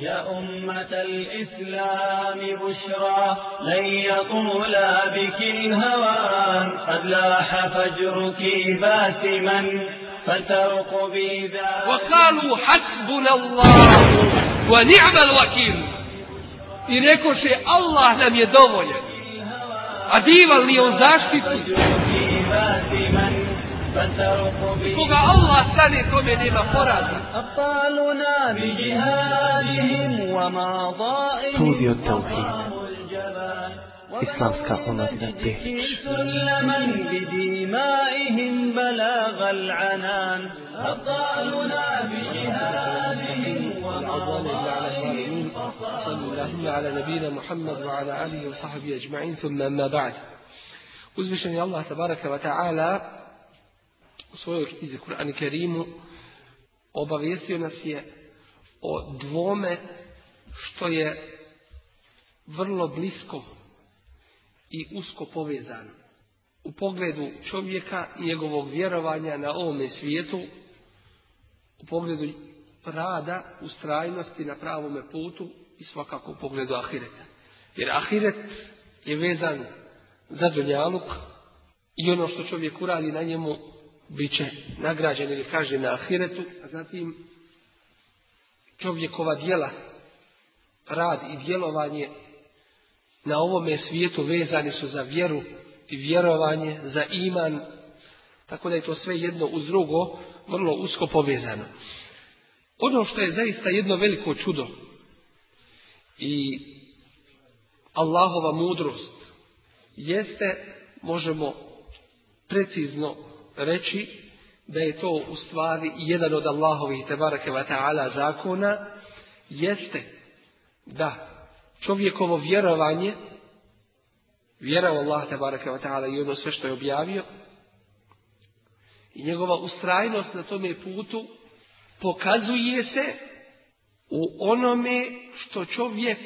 يا أمة الإسلام بشرى لن يطول بك الهوان قد لاح فجرك باسما فترقبي ذا وقالوا حسبنا الله ونعم الوكيل i rekoše Allah nam je dovoljan. A divan li on? Koga Allah stane, tome nema poraza. أبطالنا بجهادهم وماضائهم Studio Tauhid. Islamska omladina Beč. سلما بدمائهم بلاغ العنان أبطالنا بجهادهم الظالمين صلى اللهم على نبينا محمد وعلى آله وصحبه أجمعين ثم أما بعد uzvišeni Allah tabaraka wa ta'ala u svojoj knjizi Kur'an Kerimu obavijestio nas je o dvome što je vrlo blisko i usko povezano u pogledu čovjeka i njegovog vjerovanja na ovome svijetu u pogledu rada, ustrajnosti na pravome putu i svakako u pogledu ahireta. Jer ahiret je vezan za dunjaluk i ono što čovjek uradi na njemu bit će nagrađen ili kaže na ahiretu, a zatim čovjekova djela, rad i djelovanje na ovome svijetu vezani su za vjeru i vjerovanje, za iman, tako da je to sve jedno uz drugo vrlo usko povezano. Ono što je zaista jedno veliko čudo i Allahova mudrost jeste, možemo precizno reći, da je to u stvari jedan od Allahovih tebareke ta'ala zakona, jeste da čovjekovo vjerovanje, vjera u Allah tebareke ta'ala i ono sve što je objavio, i njegova ustrajnost na tome putu pokazuje se u onome što čovjek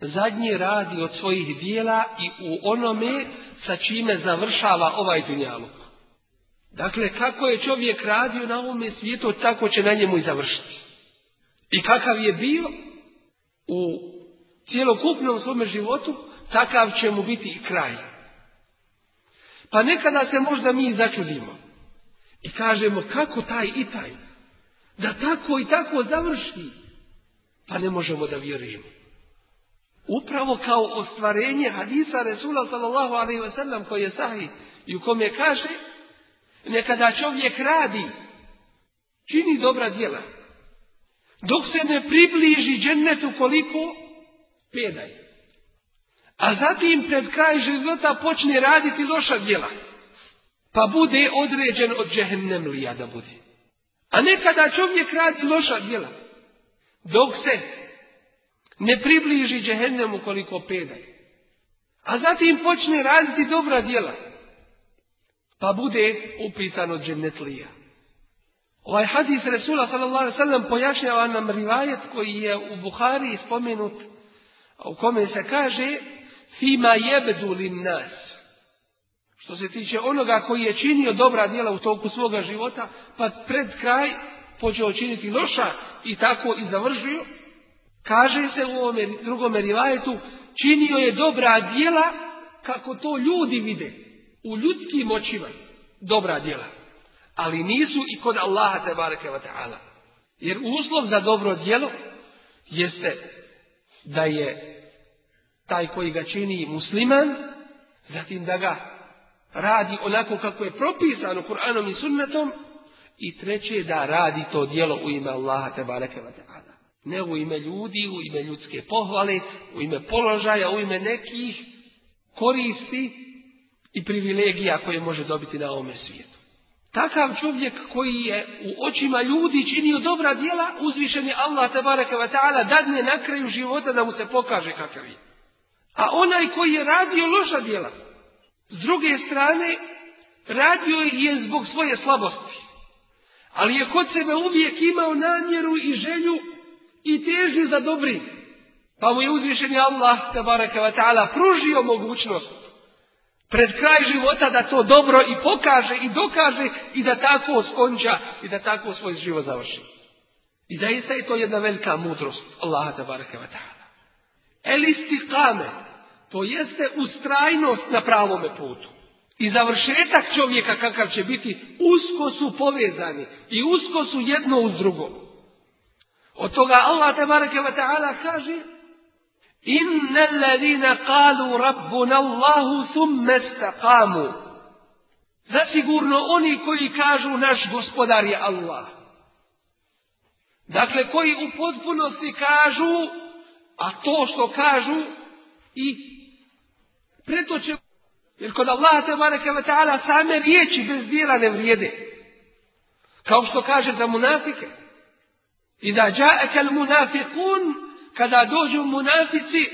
zadnji radi od svojih dijela i u onome sa čime završava ovaj dunjaluk. Dakle, kako je čovjek radio na ovome svijetu, tako će na njemu i završiti. I kakav je bio u cijelokupnom svome životu, takav će mu biti i kraj. Pa nekada se možda mi začudimo i kažemo kako taj i taj, da tako i tako završi, pa ne možemo da vjerujemo. Upravo kao ostvarenje hadisa Resula sallallahu alaihi wa sallam koji je sahih i u kome kaže nekada čovjek radi, čini dobra djela, dok se ne približi džennetu koliko pedaj. A zatim pred kraj života počne raditi loša djela, pa bude određen od džehennemlija da bude. A nekada čovjek radi loša djela, dok se ne približi džehennemu koliko pedaj. A zatim počne raditi dobra djela, pa bude upisan od džennetlija. Ovaj hadis Resula s.a.v. pojašnjava nam rivajet koji je u Buhari spomenut, u kome se kaže Fima jebedu lin nas. Što se tiče onoga koji je činio dobra djela u toku svoga života, pa pred kraj počeo činiti loša i tako i završio, kaže se u ovome drugome rivajetu, činio je dobra djela kako to ljudi vide, u ljudskim očima, dobra djela. Ali nisu i kod Allaha te bareke wa ta'ala. Jer uslov za dobro djelo jeste da je taj koji ga čini musliman, zatim da ga radi onako kako je propisano Kur'anom i sunnetom i treće da radi to djelo u ime Allaha te bareke wa ta'ala. Ne u ime ljudi, u ime ljudske pohvale, u ime položaja, u ime nekih koristi i privilegija koje može dobiti na ovome svijetu. Takav čovjek koji je u očima ljudi činio dobra djela, uzvišen je Allah te bareke wa ta'ala dadne na kraju života da mu se pokaže kakav je. A onaj koji je radio loša djela, s druge strane, radio je zbog svoje slabosti. Ali je kod sebe uvijek imao namjeru i želju i težnju za dobri. Pa mu je uzvišeni Allah, tabaraka wa ta'ala, pružio mogućnost pred kraj života da to dobro i pokaže i dokaže i da tako skonča i da tako svoj život završi. I zaista je to jedna velika mudrost Allaha tabaraka wa ta'ala. El istiqame, to jeste ustrajnost na pravome putu. I završetak čovjeka kakav će biti, usko su povezani i usko su jedno uz drugo. Od toga Allah tabaraka wa ta'ala kaže Inna alladhina qalu rabbuna Allahu thumma istaqamu. Zasigurno oni koji kažu naš gospodar je Allah. Dakle, koji u potpunosti kažu, a to što kažu i pretoče jer kod Allaha tabaraka wa ta'ala same riječi bez dijela ne vrijede. Kao što kaže za munafike. I da ja'aka al munafiqun kada dođu munafici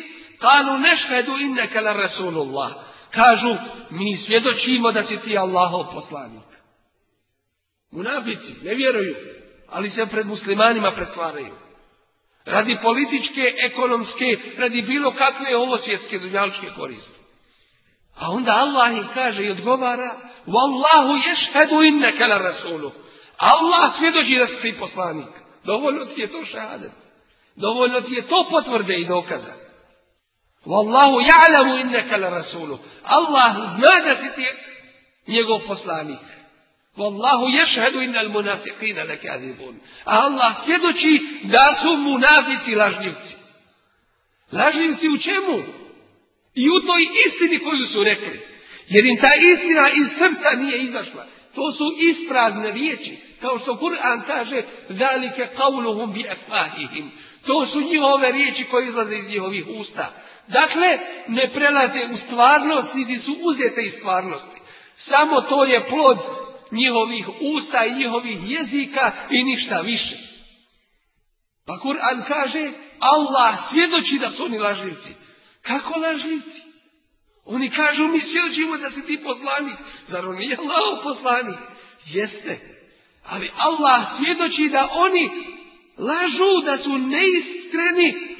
kalu nešhedu innaka la rasulullah. Kažu mi svjedočimo da si ti Allahov poslanik. Munafici ne vjeruju, ali se pred muslimanima pretvaraju. Radi političke, ekonomske, radi bilo kakve ovo svjetske dunjaličke koristi. A onda Allah im kaže i odgovara Wallahu ješhedu inneke la rasulu. Allah svjedoči da si ti poslanik. Dovoljno ti je to šahadet. Dovoljno ti je to potvrde i dokaza. Wallahu ja'lamu inneke la rasulu. Allah zna da si ti njegov poslanik. Wallahu ješhedu innal munafiqina lakadibun. A Allah svjedoči da su munafici lažljivci. Lažljivci u čemu? I u toj istini koju su rekli. Jer im ta istina iz srca nije izašla. To su isprazne riječi. Kao što Kur'an kaže, zalike qavluhum bi afahihim. To su njihove riječi koje izlaze iz njihovih usta. Dakle, ne prelaze u stvarnost, niti su uzete iz stvarnosti. Samo to je plod njihovih usta i njihovih jezika i ništa više. Pa Kur'an kaže, Allah svjedoči da su oni lažljivci. Kako lažljivci? Oni kažu, mi svjedočimo da si ti poslanik. Zar on nije Allah poslanik? Jeste. Ali Allah svjedoči da oni lažu, da su neiskreni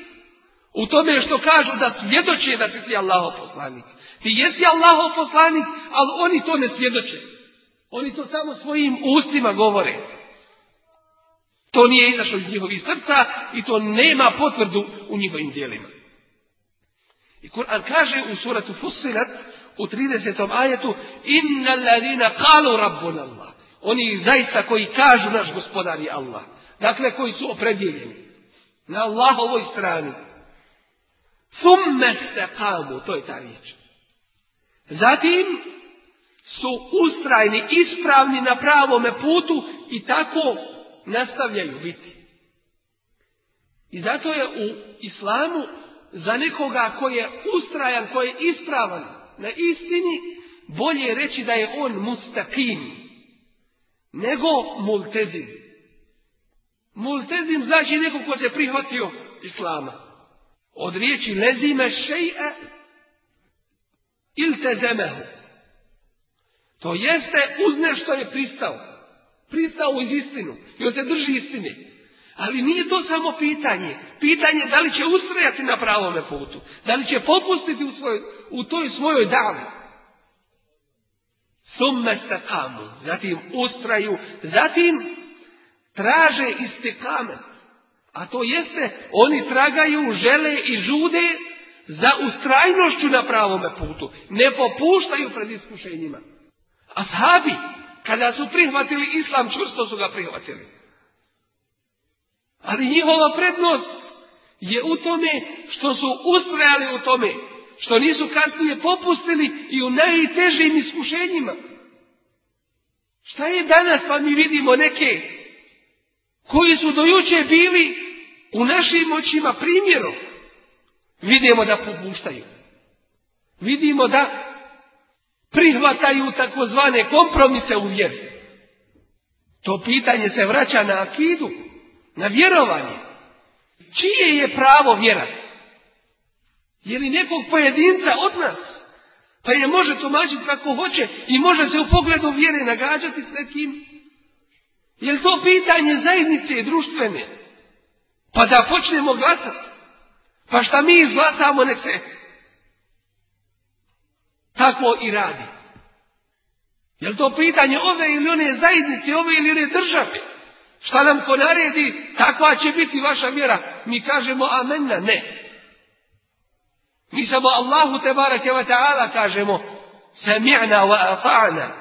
u tome što kažu da svjedoče da si ti Allah poslanik. Ti jesi Allah poslanik, ali oni to ne svjedoče. Oni to samo svojim ustima govore. To nije izašlo iz njihovih srca i to nema potvrdu u njihovim dijelima. I Kur'an kaže u suratu Fussilat u 30. ajetu Inna ladina kalu rabbuna Allah. Oni zaista koji kažu naš gospodar je Allah. Dakle, koji su opredjeljeni na Allahovoj strani. Thumme stekamu, to je ta riječ. Zatim su ustrajni, ispravni na pravome putu i tako nastavljaju biti. I zato je u islamu za nekoga koji je ustrajan, koji je ispravan na istini, bolje je reći da je on mustakim, nego multezim. Multezim znači neko ko se prihvatio islama. Od riječi lezime šeje il tezemehu. To jeste uz nešto je pristao. Pristao iz istinu. I on se drži istine. Ali nije to samo pitanje. Pitanje da li će ustrajati na pravome putu. Da li će popustiti u, svoj, u toj svojoj davi. Summe stakamu. Zatim ustraju. Zatim traže istikamet. A to jeste, oni tragaju, žele i žude za ustrajnošću na pravome putu. Ne popuštaju pred iskušenjima. A sahabi, kada su prihvatili islam, čvrsto su ga prihvatili. Ali njihova prednost je u tome što su ustrajali u tome, što nisu kasnije popustili i u najtežim iskušenjima. Šta je danas pa mi vidimo neke koji su do juče bili u našim očima primjerom. Vidimo da popuštaju. Vidimo da prihvataju takozvane kompromise u vjeri. To pitanje se vraća na akidu na vjerovanje. Čije je pravo vjera? Je li nekog pojedinca od nas? Pa je može tumačiti kako hoće i može se u pogledu vjere nagađati s nekim? Je to pitanje zajednice i društvene? Pa da počnemo glasati. Pa šta mi izglasamo nek se tako i radi. Je to pitanje ove ili one zajednice, ove ili one države? Šta nam ko naredi, takva će biti vaša vjera. Mi kažemo amenna, ne. Mi samo Allahu te barake ta'ala kažemo sami'na wa ata'na.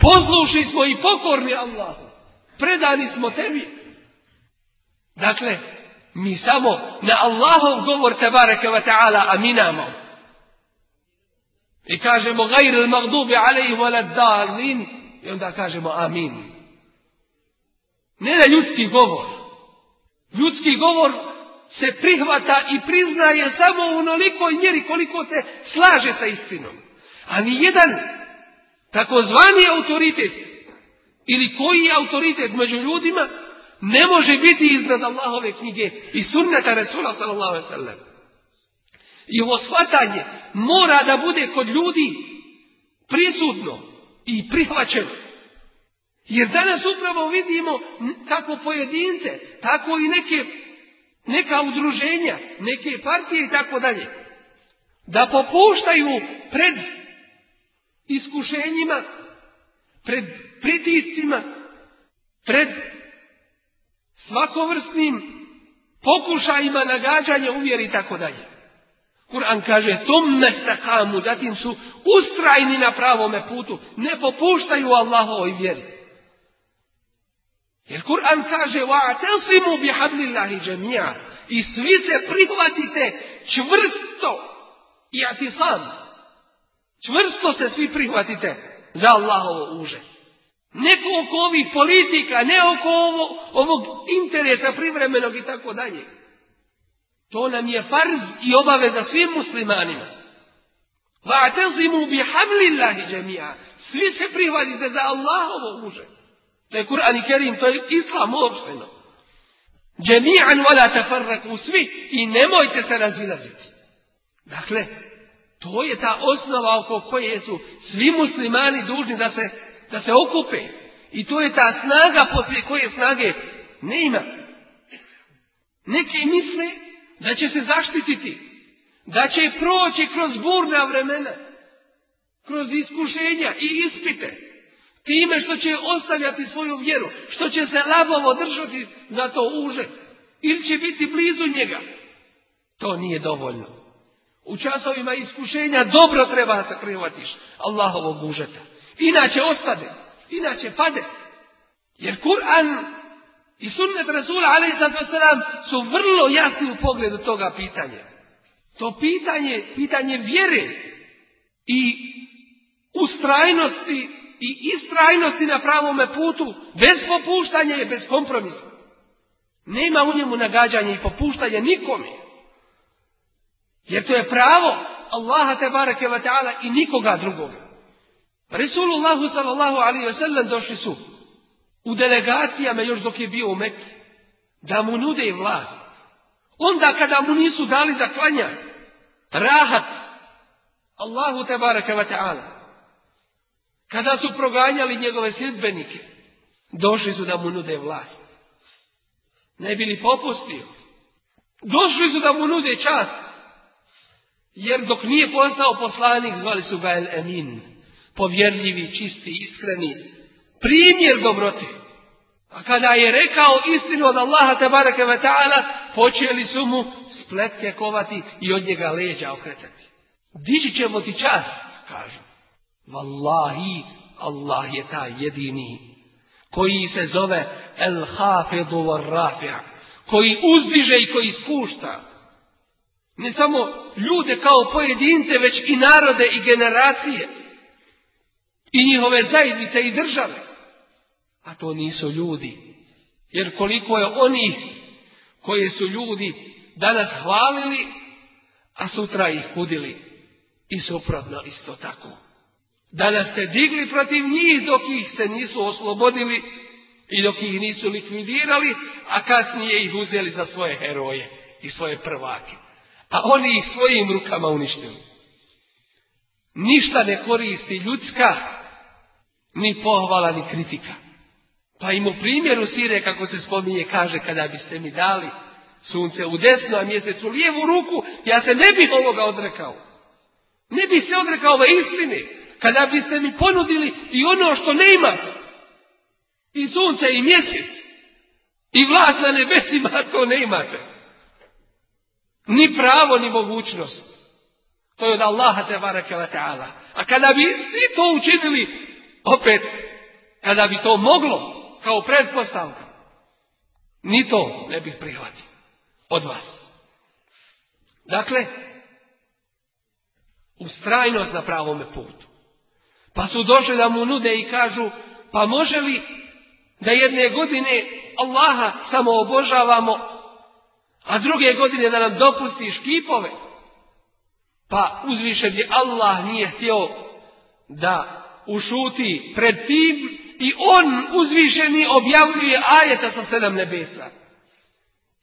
Poslušni smo i pokorni Allahu. Predani smo tebi. Dakle, mi samo na Allahov govor te barake wa ta'ala aminamo. I kažemo gajr magdubi alaihi wa dalin. I onda kažemo amin. Ne na ljudski govor. Ljudski govor se prihvata i priznaje samo u onolikoj mjeri koliko se slaže sa istinom. A ni jedan takozvani autoritet ili koji je autoritet među ljudima ne može biti iznad Allahove knjige i sunneta Resula sallallahu alaihi sallam. I ovo shvatanje mora da bude kod ljudi prisutno i prihvaćeno. Jer danas upravo vidimo kako pojedince, tako i neke, neka udruženja, neke partije i tako dalje, da popuštaju pred iskušenjima, pred pritiscima, pred svakovrsnim pokušajima nagađanja uvjeri i tako dalje. Kur'an kaže, tumme stakamu, zatim su ustrajni na pravome putu, ne popuštaju Allahovoj vjeri. Jer Kur'an kaže, wa'tasimu bihablillahi džemija, i svi se prihvatite čvrsto, i atisam, čvrsto se svi prihvatite za Allahovo uže. Neko oko ovih politika, ne oko ovo, ovog interesa privremenog i tako dalje. To nam je farz i obaveza svim muslimanima. Va'tazimu bihablillahi džemija. Svi se prihvatite za Allahovo uže. To je Kur'an i Kerim, to je Islam uopšteno. Džemijan wala tafarraku svi i nemojte se razilaziti. Dakle, to je ta osnova oko koje su svi muslimani dužni da se, da se okupe. I to je ta snaga poslije koje snage ne ima. Neki misle da će se zaštititi, da će proći kroz burna vremena, kroz iskušenja i ispite, time što će ostavljati svoju vjeru, što će se labovo držati za to uže, ili će biti blizu njega. To nije dovoljno. U časovima iskušenja dobro treba se prihvatiš Allahovog užeta. Inače ostade, inače pade. Jer Kur'an i sunnet Rasula a.s. su vrlo jasni u pogledu toga pitanja. To pitanje, pitanje vjere i ustrajnosti i istrajnosti na pravome putu, bez popuštanja i bez kompromisa. Nema u njemu nagađanja i popuštanja nikome. Jer to je pravo Allaha te barake ta'ala i nikoga drugoga. Resulullahu sallallahu alaihi wa sallam došli su u delegacijama još dok je bio u Mekke, da mu nude vlast. Onda kada mu nisu dali da klanja, rahat, Allahu te baraka wa ta'ala, kada su proganjali njegove sljedbenike, došli su da mu nude vlast. Ne bili popustio. Došli su da mu nude čast. Jer dok nije postao poslanik, zvali su ga El Emin. Povjerljivi, čisti, iskreni. Primjer dobrote. A kada je rekao istinu od Allaha tabaraka wa ta'ala, počeli su mu spletke kovati i od njega leđa okretati. Diži ćemo ti čast, kažu. Wallahi, Allah je taj jedini, koji se zove El Hafidu Rafi'a, koji uzdiže i koji spušta. Ne samo ljude kao pojedince, već i narode i generacije. I njihove zajednice i države. A to nisu ljudi. Jer koliko je onih koji su ljudi danas hvalili, a sutra ih kudili. I suprotno isto tako. Danas se digli protiv njih dok ih se nisu oslobodili i dok ih nisu likvidirali, a kasnije ih uzeli za svoje heroje i svoje prvake. A oni ih svojim rukama uništili. Ništa ne koristi ljudska, ni pohvala, ni kritika. Pa im u primjeru sire, kako se spominje, kaže, kada biste mi dali sunce u desnu, a mjesec u lijevu ruku, ja se ne bih ovoga odrekao. Ne bih se odrekao ove istine. Kada biste mi ponudili i ono što ne imate. I sunce i mjesec. I vlast na nebesima, to ne imate. Ni pravo, ni mogućnost. To je od Allaha te ta'ala. A kada bi svi to učinili, opet, kada bi to moglo, kao pretpostavka, ni to ne bih prihvatio od vas. Dakle, ustrajnost na pravome putu. Pa su došli da mu nude i kažu, pa može li da jedne godine Allaha samo obožavamo, a druge godine da nam dopustiš kipove? Pa uzvišen je Allah nije htio da ušuti pred tim i on uzvišeni objavljuje ajeta sa sedam nebesa.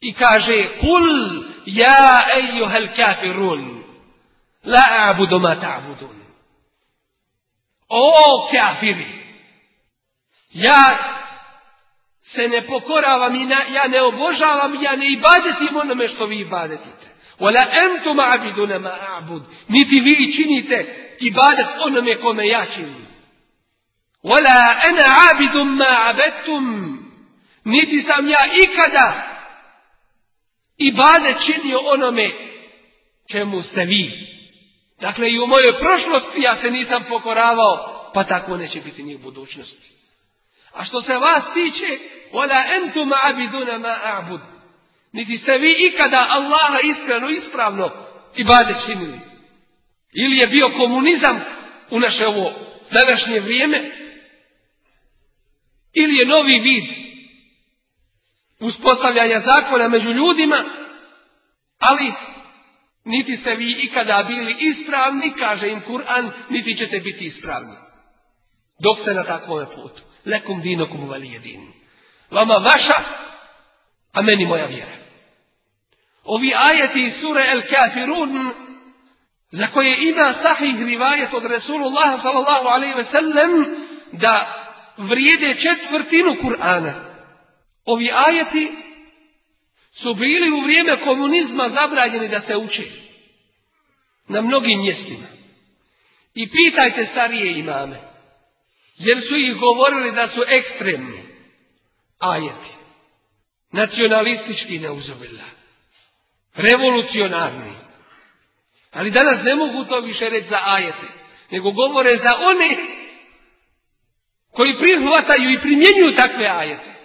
I kaže, kul ja ejuhel kafirun, la a'budu ma ta'budun. O kafiri, ja se ne pokoravam i ja ne obožavam, ja ne ibadetim onome što vi ibadetite. Wala entum abiduna ma a'bud. Niti vi činite ibadet onome kome ja činim. Wala ana abidum ma abettum. Niti sam ja ikada ibadet činio onome čemu ste vi. Dakle, i u mojoj prošlosti ja se nisam pokoravao, pa tako neće biti ni u budućnosti. A što se vas tiče, wala entum abiduna ma a'bud. Niti ste vi ikada Allaha iskreno, ispravno ibadet činili. Ili je bio komunizam u naše ovo današnje vrijeme, ili je novi vid uspostavljanja zakona među ljudima, ali niti ste vi ikada bili ispravni, kaže im Kur'an, niti ćete biti ispravni. Dok ste na takvom putu. Lekum dinokum valijedin. Vama vaša, a meni moja vjera. Ovi ajeti iz sure El Kafirun, za koje ima sahih rivajet od Resulullah sallallahu alaihi ve sellem, da vrijede četvrtinu Kur'ana. Ovi ajeti su bili u vrijeme komunizma zabranjeni da se uče. Na mnogim mjestima. I pitajte starije imame. Jer su ih govorili da su ekstremni ajeti. Nacionalistički neuzobila. Revolucionarni. Ali danas ne mogu to više reći za ajete. Nego govore za one koji prihvataju i primjenjuju takve ajete.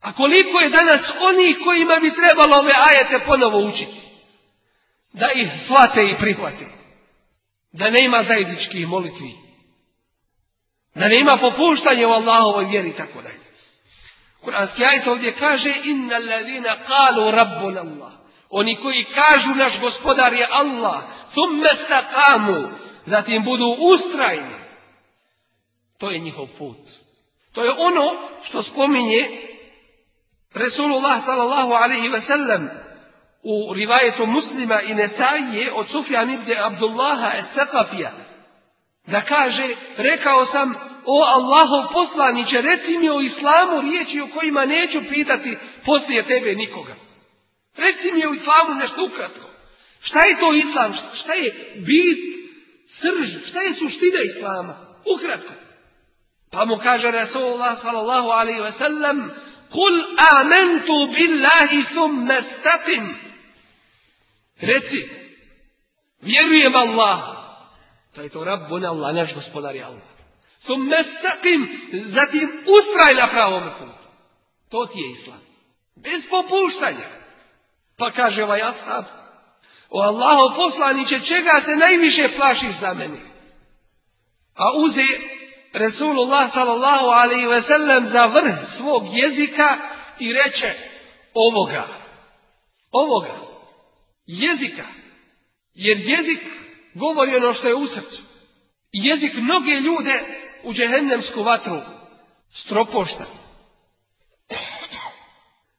A koliko je danas onih kojima bi trebalo ove ajete ponovo učiti? Da ih shvate i prihvate. Da ne ima zajedničkih molitvi. Da ne ima popuštanja u Allahovoj vjeri i tako dalje. Kuranski ajet ovdje kaže inna alladhina qalu rabbuna Allah. Oni koji kažu naš gospodar je Allah, thumma staqamu, zatim budu ustrajni. To je njihov put. To je ono što spominje Resulullah sallallahu alaihi ve sellem u rivajetu muslima i Nesaije od Sufjan ibn Abdullaha et Sakafija. Da kaže, rekao sam, o Allahov poslaniće, reci mi o islamu riječi o kojima neću pitati poslije tebe nikoga. Reci mi o islamu nešto ukratko. Šta je to islam? Šta je bit, srž? Šta je suština islama? Ukratko. Pa mu kaže Rasulullah sallallahu alaihi ve sellem, Kul amentu billahi thumma staqim. Reci, vjerujem Allah. To je to Rabbuna Allah, naš gospodar je Allah. Thumma staqim, zatim ustraj na pravom putu. To ti je islam. Bez popuštanja. Pa kaže ovaj ashab, o Allaho poslaniće, čega se najviše plašiš za mene? A uze Resulullah sallallahu alaihi ve sellem za vrh svog jezika i reče ovoga. Ovoga. Jezika. Jer jezik govori ono što je u srcu. Jezik mnoge ljude u džehennemsku vatru stropošta.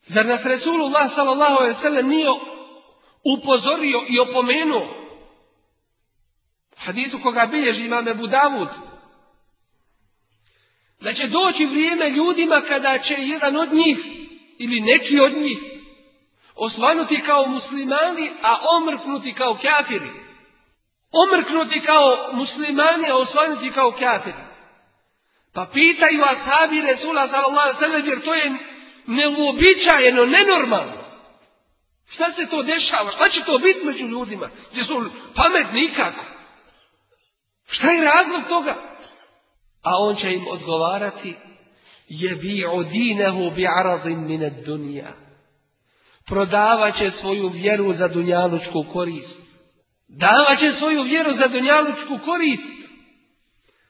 Zar nas Resulullah sallallahu alaihi ve sellem nije upozorio i opomenuo hadisu koga bilježi Ebu Davud da će doći vrijeme ljudima kada će jedan od njih ili neki od njih osvanuti kao muslimani, a omrknuti kao kafiri. Omrknuti kao muslimani, a osvanuti kao kafiri. Pa pitaju ashabi Resula sallallahu sallam jer to je neuobičajeno, nenormalno. Šta se to dešava? Šta će to biti među ljudima? Gdje su pametni nikako? Šta je razlog toga? A on će im odgovarati je bi odinehu bi aradim mined dunija. Prodavat će svoju vjeru za dunjalučku korist. Davat će svoju vjeru za dunjalučku korist.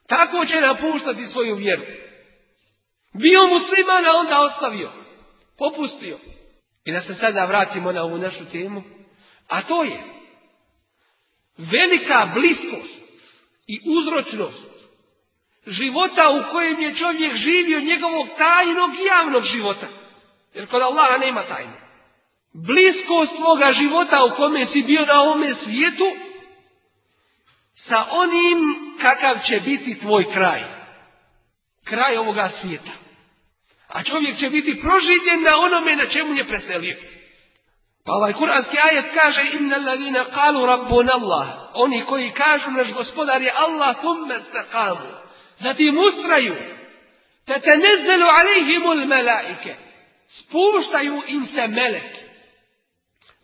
Tako će napuštati svoju vjeru. Bio musliman, a onda ostavio. Popustio. I da se sada vratimo na ovu našu temu. A to je velika bliskost i uzročnost života u kojem je čovjek živio njegovog tajnog i javnog života. Jer kod Allaha nema tajne. Bliskost tvoga života u kome si bio na ovome svijetu sa onim kakav će biti tvoj kraj. Kraj ovoga svijeta. A čovjek će biti proživljen na onome na čemu je preselio. Pa ovaj kuranski ajet kaže inna ladina kalu. Oni koji kažu naš gospodar je Allah thumme stakamu. Zatim ustraju. Te nezelu alihimul melaike. Spuštaju im se meleki.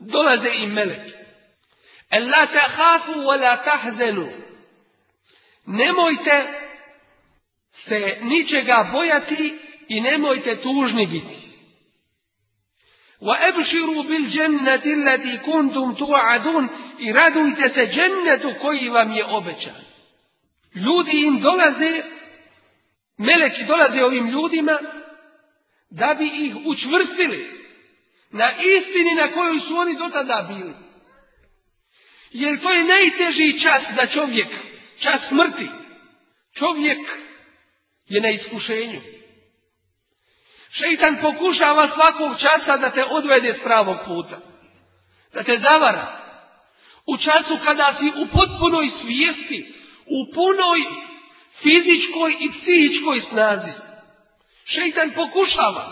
Dolaze im meleki. E, la tahafu wala la tahzenu. Nemojte se ničega bojati i nemojte tužni biti. Wa ebširu bil džennati lati kuntum tu'adun i radujte se džennetu koji vam je obećan. Ljudi im dolaze, meleki dolaze ovim ljudima da bi ih učvrstili na istini na kojoj su oni do tada bili. Jer to je najteži čas za čovjeka, čas smrti. Čovjek je na iskušenju. Šeitan pokušava svakog časa da te odvede s pravog puta. Da te zavara. U času kada si u potpunoj svijesti, u punoj fizičkoj i psihičkoj snazi. Šeitan pokušava.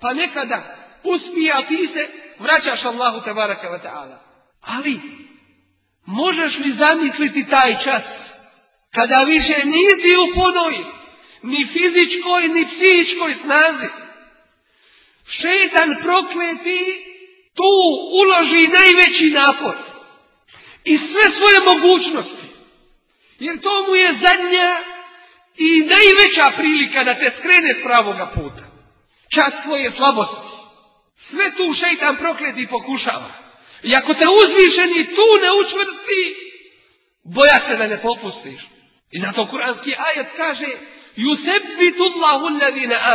Pa nekada uspije, a ti se vraćaš Allahu tabaraka wa ta'ala. Ali, možeš li zamisliti taj čas kada više nisi u punoj ni fizičkoj, ni psihičkoj snazi. Šetan prokleti tu uloži najveći napor i sve svoje mogućnosti. Jer to mu je zadnja i najveća prilika da te skrene s pravoga puta. Čas tvoje slabosti. Sve tu šeitan prokleti pokušava. I ako te uzvišeni tu ne učvrsti, bojat se da ne popustiš. I zato kuranski ajet kaže Yusebitu Allahu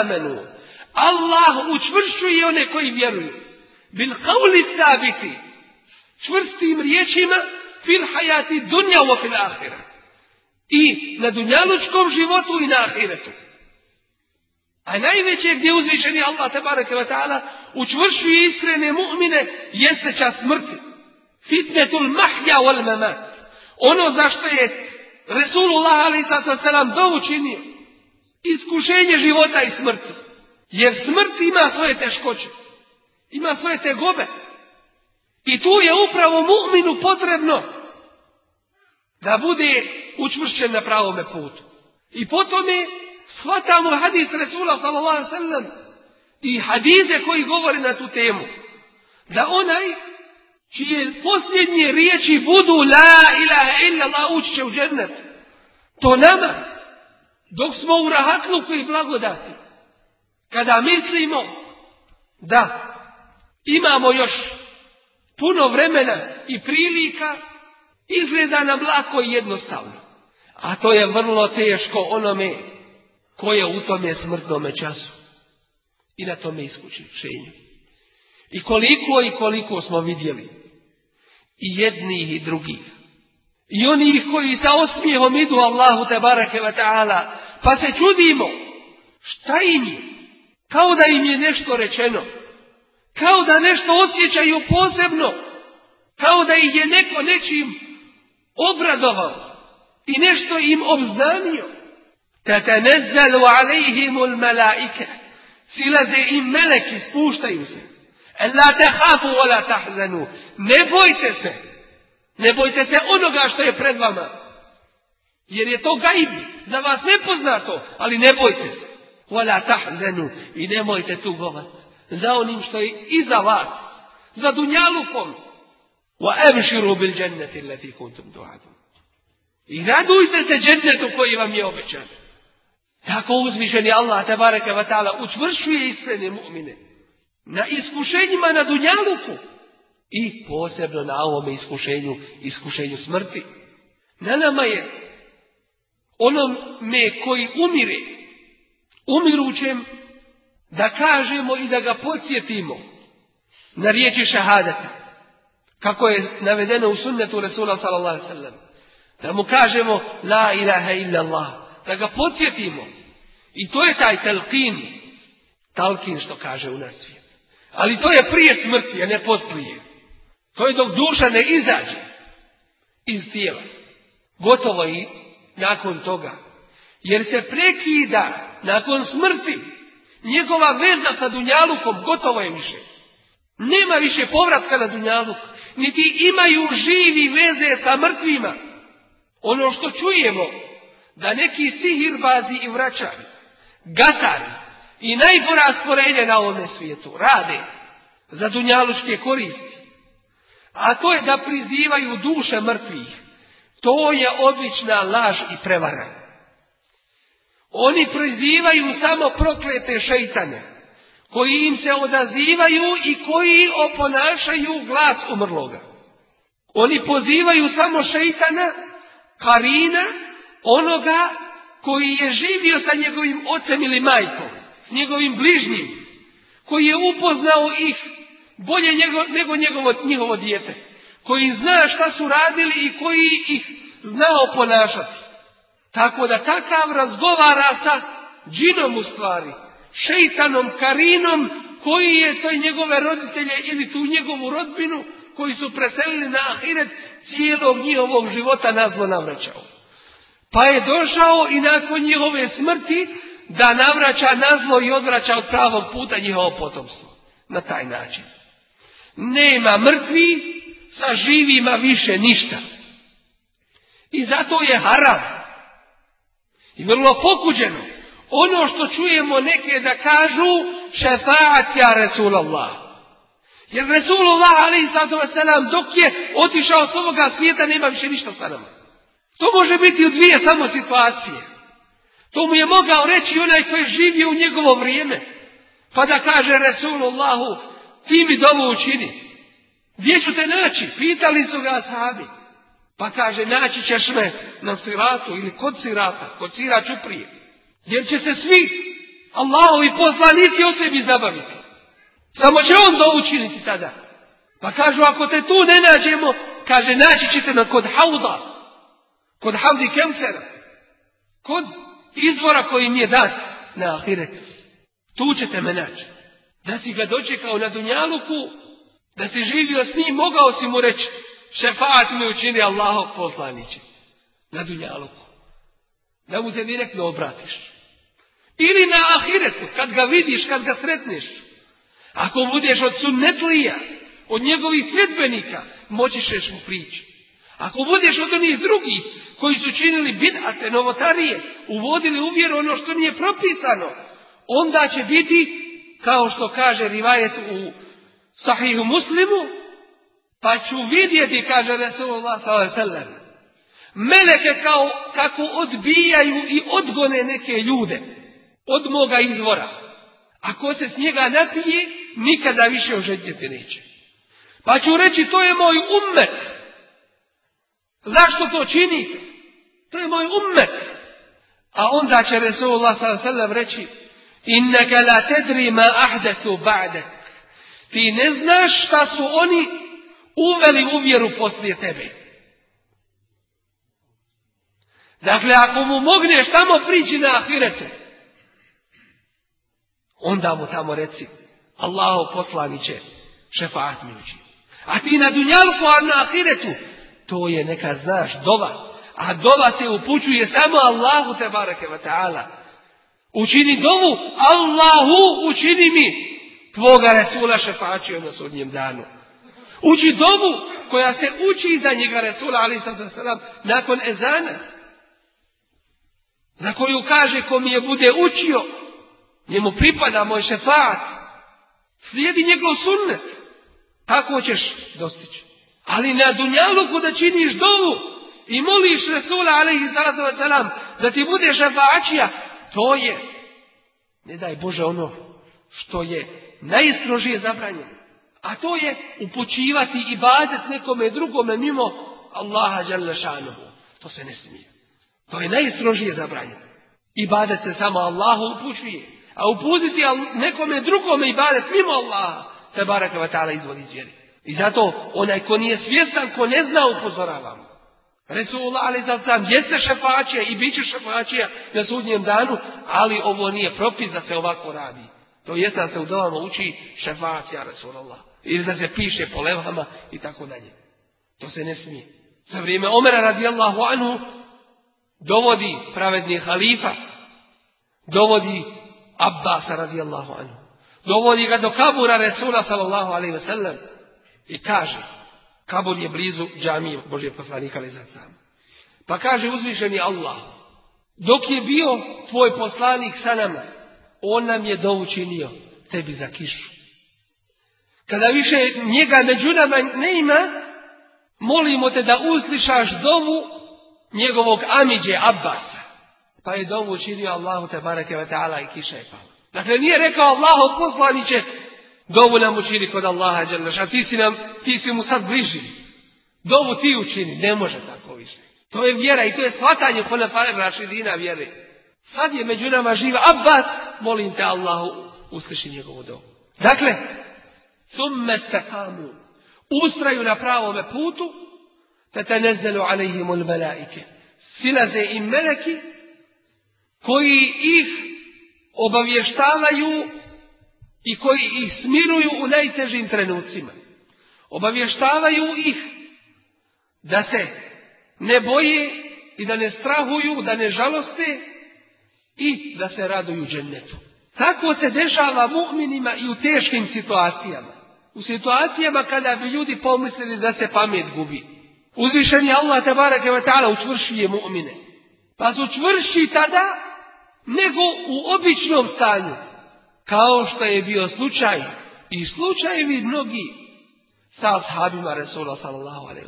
amanu. Allah učvršćuje one koji vjeruju. Bil qawli sabiti. Čvrstim riječima fil hayati dunja wa fil ahira. I na dunjalučkom životu i na ahiretu. A najveće gdje uzvišeni Allah tabaraka wa ta'ala učvršuje iskrene mu'mine jeste čas smrti. Fitnetul mahja wal mamat. Ono zašto je Resulullah a.s. dovu činio. Iskušenje života i smrti. Jer smrt ima svoje teškoće. Ima svoje tegobe. I tu je upravo mu'minu potrebno da bude učvršćen na pravome putu. I potom je shvatamo hadis Resula sallallahu i hadize koji govore na tu temu. Da onaj čije posljednje riječi budu la ilaha illallah ući će u džennet. To nama, dok smo u rahatluku i blagodati, kada mislimo da imamo još puno vremena i prilika, izgleda nam lako i jednostavno. A to je vrlo teško onome koje u tome smrtnome času i na tome iskućenju. I koliko i koliko smo vidjeli i jednih i drugih. I onih koji sa osmijehom idu Allahu te barake ta'ala, pa se čudimo, šta im je? Kao da im je nešto rečeno, kao da nešto osjećaju posebno, kao da ih je neko nečim obradovao i nešto im obznanio. Tatanezzalu alejhimul malaike. Silaze im meleki, spuštaju se. La tehafu wa la tahzanu. Ne bojte se. Ne bojte se onoga. Jer je to gaib, za vas nepoznato, ali ne bojte se. Wala tahzanu i nemojte tugovat za onim što je iza vas, za dunjalukom. Wa abshiru bil jannati allati kuntum tu'adun. I radujte se džennetu koji vam je obećan. Tako uzvišeni Allah tabaraka wa ta'ala učvršuje iskrene mu'mine. Na iskušenjima na dunjaluku. I posebno na ovome iskušenju, iskušenju smrti. Na nama je onome koji umire, umirućem, da kažemo i da ga podsjetimo na riječi šahadata. Kako je navedeno u sunnetu Rasula sallallahu sallam. Da mu kažemo la ilaha illa Allah. Da ga podsjetimo. I to je taj telkin. Talkin što kaže u nas svijet. Ali to je prije smrti, a ne poslije. To je dok duša ne izađe iz tijela. Gotovo i nakon toga. Jer se prekida nakon smrti njegova veza sa Dunjalukom gotovo je više. Nema više povratka na Dunjaluk. Niti imaju živi veze sa mrtvima. Ono što čujemo, da neki sihirbazi i vraćari, gatari i najgora stvorenja na ovome svijetu rade za dunjalučke koristi. A to je da prizivaju duše mrtvih. To je odlična laž i prevara. Oni prizivaju samo proklete šeitane, koji im se odazivaju i koji oponašaju glas umrloga. Oni pozivaju samo šeitana, karina, onoga koji je živio sa njegovim ocem ili majkom, s njegovim bližnjim, koji je upoznao ih bolje nego njegovo, njihovo dijete, koji zna šta su radili i koji ih znao ponašati. Tako da takav razgovara sa džinom u stvari, šeitanom, karinom, koji je toj njegove roditelje ili tu njegovu rodbinu, koji su preselili na ahiret, cijelog njihovog života nazlo navraćao. Pa je došao i nakon njihove smrti da navraća nazlo i odvraća od pravog puta njihovo potomstvo. Na taj način. Nema mrtvi, sa živima više ništa. I zato je haram. I vrlo pokuđeno. Ono što čujemo neke da kažu šefaat ja Resulallah. Jer Resulullah ali selam dok je otišao s ovoga svijeta nema više ništa sa nama. To može biti u dvije samo situacije. To mu je mogao reći onaj koji je živio u njegovo vrijeme. Pa da kaže Resulullahu ti mi dovu učini. Gdje ću te naći? Pitali su ga sahabi. Pa kaže, naći ćeš me na siratu ili kod sirata, kod sira čuprije. Jer će se svi Allahovi poslanici o sebi zabaviti. Samo će on to učiniti tada. Pa kažu, ako te tu ne nađemo, kaže, naći ćete me kod hauda, kod havdi kemsera, kod izvora koji mi je dat na ahiretu. Tu ćete me naći. Da si ga dočekao na Dunjaluku, da si živio s njim, mogao si mu reći, šefaat mi učini Allahov poslaniće. Na Dunjaluku. Da mu se direktno obratiš. Ili na ahiretu, kad ga vidiš, kad ga sretneš. Ako budeš od sunnetlija, od njegovih sljedbenika, moći ćeš mu prići. Ako budeš od onih drugih koji su činili bidate, novotarije, uvodili u vjeru ono što nije propisano, onda će biti, kao što kaže rivajet u sahihu muslimu, pa ću vidjeti, kaže Resulullah s.a.v. Meleke kao, kako odbijaju i odgone neke ljude od moga izvora. Ako se s njega napije, nikada više ožedjeti neće. Pa ću reći, to je moj ummet. Zašto to činite? To je moj ummet. A onda će Resulullah s.a.v. reći, inneke la tedri ma ahdetu ba'dek. Ti ne znaš šta su oni uveli u vjeru poslije tebe. Dakle, ako mu mogneš tamo prići na ahiretu, onda mu tamo reci, Allahu poslaniće, šefaat mi uči. A ti na dunjalku, a na ahiretu, to je neka znaš, dova. A dova se upućuje samo Allahu te bareke wa ta'ala. Učini dovu, Allahu učini mi tvoga Resula šefačio na sudnjem danu. Uči dovu koja se uči za njega Resula ali sallam nakon ezana. za koju kaže ko mi je bude učio, njemu pripada moj šefat, slijedi njegov sunnet, tako ćeš dostići. Ali na dunjaluku da činiš dovu i moliš Resula alaihi salatu wasalam da ti bude šefačija, to je, ne daj Bože ono što je najstrožije zabranjeno. A to je upućivati i badet nekome drugome mimo Allaha Đalešanohu. To se ne smije. To je najstrožije zabranjeno. I badet se samo Allahu upućuje. A uputiti nekome drugome i badet mimo Allaha, te baraka wa ta'ala izvodi iz I zato onaj ko nije svjestan, ko ne zna, upozoravamo. Resulullah ali sam jeste šefačija i bit će šefačija na sudnjem danu, ali ovo nije propis da se ovako radi. To jeste da se u domama uči šefačija Resulullah. Ili da se piše po levhama i tako dalje. To se ne smije. Za vrijeme Omera radijallahu anhu dovodi pravedni halifa, dovodi Abbasa radijallahu anhu, dovodi ga do kabura Resula sallallahu alaihi ve sellem i kaže, kabur je blizu džamije Božje poslanika ali Pa kaže uzvišeni Allah, dok je bio tvoj poslanik sa nama, on nam je učinio tebi za kišu. Kada više njega među nama ne ima, molimo te da uslišaš dovu njegovog Amidže Abbasa. Pa je dovu učinio Allahu te bareke ve ta'ala i kiša je pala. Dakle, nije rekao Allahu poslaniće, dovu nam učini kod Allaha a ti si, nam, ti si mu sad bliži. Dovu ti učini, ne može tako više. To je vjera i to je shvatanje Honefajer Rašidina vjere. Sad je među nama živa Abbas, molim te Allahu, usliši njegovu dovu. Dakle, summe stakamu, ustraju na pravome putu, tetenezelu alejhimul melaike. Silaze im meleki, koji ih obavještavaju i koji ih smiruju u najtežim trenucima. Obavještavaju ih da se ne boje i da ne strahuju, da ne žaloste i da se raduju džennetu. Tako se dešava mu'minima i u teškim situacijama. U situacijama kada bi ljudi pomislili da se pamet gubi. Uzvišen je Allah tabaraka wa ta'ala učvršuje mu'mine. Pa su čvrši tada nego u običnom stanju. Kao što je bio slučaj i slučajevi mnogi sa ashabima Resula sallallahu alaihi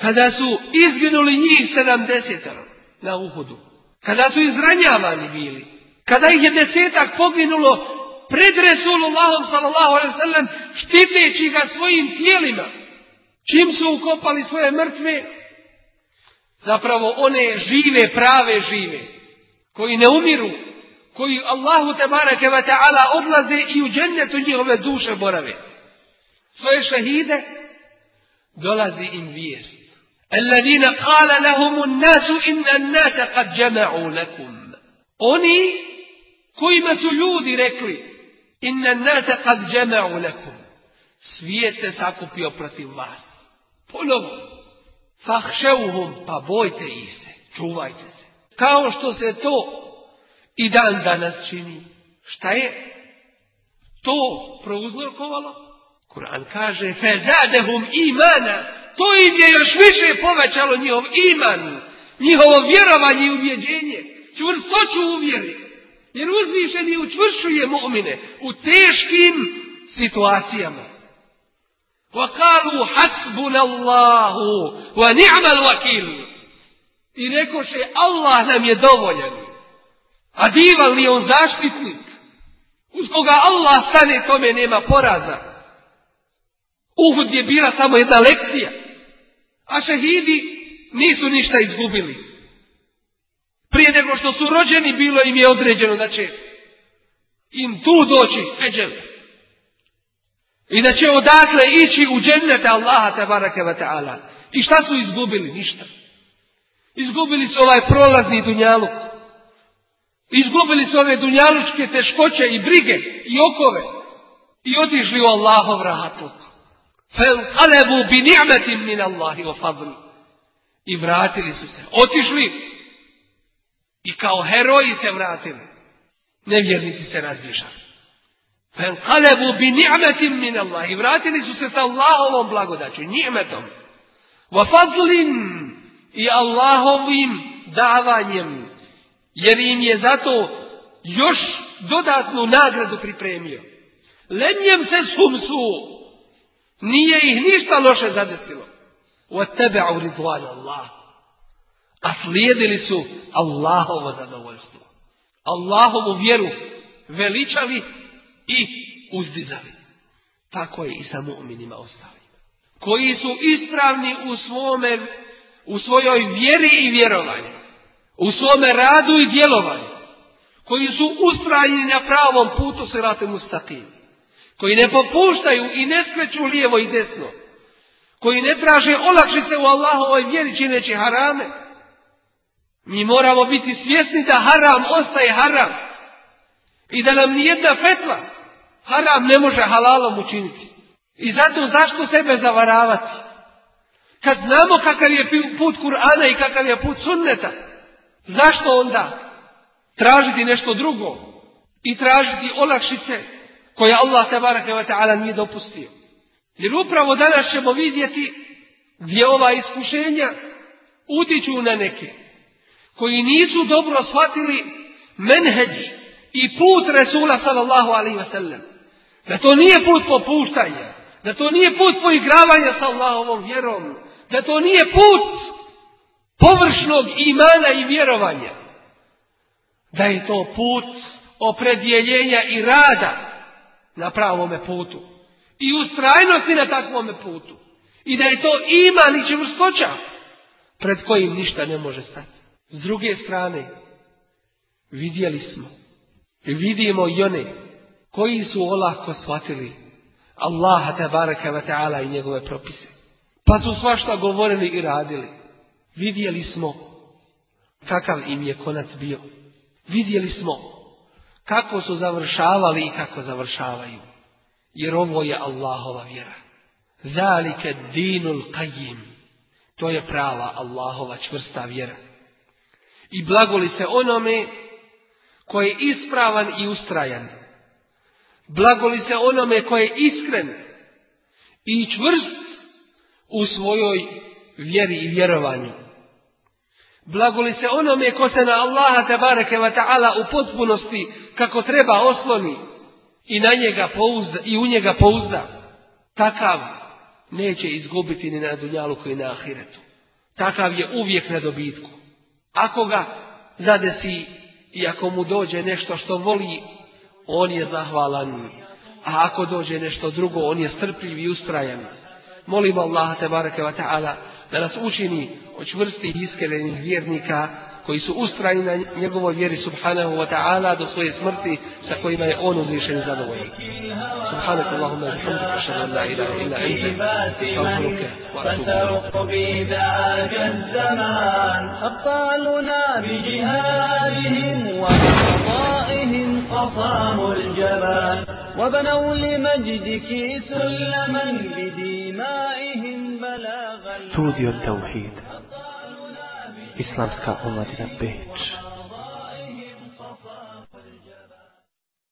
Kada su izginuli njih sedamdesetaro na Uhudu. Kada su izranjavani bili. Kada ih je desetak poginulo pred Resulullahom sallallahu alaihi štiteći ga svojim tijelima. Čim su ukopali svoje mrtve, zapravo one žive, prave žive, koji ne umiru, koji Allahu te bareke ve taala odlaze i u džennetu njihove duše borave. Svoje šehide dolazi im vijest. Alladina qala lahum an-nas inna an-nas qad jama'u lakum. Oni kojima su ljudi rekli inna an-nas qad jama'u lakum. Svijet se sakupio protiv vas. Ponovo. Fahšeuhum, pa bojte ih se, čuvajte se. Kao što se to i dan danas čini. Šta je to prouzrokovalo? Kur'an kaže fezadehum imana. To im je još više povećalo njihov iman, njihovo vjerovanje i uvjeđenje, čvrstoću uvjeri. Jer uzvišeni učvršuje mu'mine u teškim situacijama. وَقَالُوا حَسْبُنَ اللَّهُ وَنِعْمَ الْوَكِيلُ I rekoše, Allah nam je dovoljan. A divan li on zaštitnik? Uz koga Allah stane, tome nema poraza. Uhud je bila samo jedna lekcija. A šehidi nisu ništa izgubili. Prije nego što su rođeni bilo im je određeno da će im tu doći eđel. I da će odakle ići u džennete Allaha tabaraka wa ta'ala. I šta su izgubili? Ništa. Izgubili su ovaj prolazni dunjaluk. Izgubili su ove dunjalučke teškoće i brige i okove. I otišli u Allahov rahatluk. kalebu bi ni'metim min Allahi wa fadli. I vratili su se. Otišli i kao heroji se vratili. Nevjernici se razbježali. Fenqalebu bi ni'metim min Allah. I vratili su se sa Allahovom blagodaću, ni'metom. Wa fadlin i Allahovim davanjem jer im je zato još dodatnu nagradu pripremio. Lenjem se sumsu, nije ih ništa loše zadesilo. Od tebe aurizvali Allah. A slijedili su Allahovo zadovoljstvo. Allahovu vjeru veličali i uzdizali. Tako je i sa mu'minima ostali. Koji su ispravni u svome, u svojoj vjeri i vjerovanju. U svome radu i djelovanju. Koji su ustrajeni na pravom putu sirate mustaqim. Koji ne popuštaju i ne skreću lijevo i desno. Koji ne traže olakšice u Allahovoj vjeri čineći harame. Mi moramo biti svjesni da haram ostaje haram. I da nam nijedna fetva haram ne može halalom učiniti. I zato zašto sebe zavaravati? Kad znamo kakav je put Kur'ana i kakav je put sunneta, zašto onda tražiti nešto drugo i tražiti olakšice koje Allah ta'ala nije dopustio? Jer upravo danas ćemo vidjeti gdje ova iskušenja utiču na neke koji nisu dobro shvatili menheđ i put Resula sallallahu alaihi wa sallam. Da to nije put popuštanja, da to nije put poigravanja sa Allahovom vjerom, da to nije put površnog imana i vjerovanja, da je to put opredjeljenja i rada na pravome putu i ustrajnosti na takvome putu i da je to iman i pred kojim ništa ne može stati. S druge strane, vidjeli smo i vidimo i one koji su olako shvatili Allaha tabaraka wa ta'ala i njegove propise. Pa su svašta govorili i radili. Vidjeli smo kakav im je konac bio. Vidjeli smo kako su završavali i kako završavaju. Jer ovo je Allahova vjera. Zalike dinul qajim. To je prava Allahova čvrsta vjera. I blagoli se onome koji je ispravan i ustrajan. Blagoli se onome koji je iskren i čvrst u svojoj vjeri i vjerovanju. Blagoli se onome ko se na Allaha tabareke wa ta'ala u potpunosti kako treba osloni i na njega pouzda i u njega pouzda. Takav neće izgubiti ni na dunjalu koji na ahiretu. Takav je uvijek na dobitku. Ako ga zadesi i ako mu dođe nešto što voli, on je zahvalan. A ako dođe nešto drugo, on je strpljiv i ustrajan. Molimo Allaha tebareke wa ta'ala da nas učini od čvrstih iskrenih vjernika koji su ustrajni na njegovoj vjeri subhanahu wa ta'ala do svoje smrti sa kojima je on uzvišen i zadovoljan. Subhanak Allahumma bihamdika ashhadu an la ilaha illa anta astaghfiruka wa atubu أبطالنا بجهادهم قصاموا الجبال وبنوا لمجدك سلما بدمائهم Studio Tauhid. Islamska omladina Beč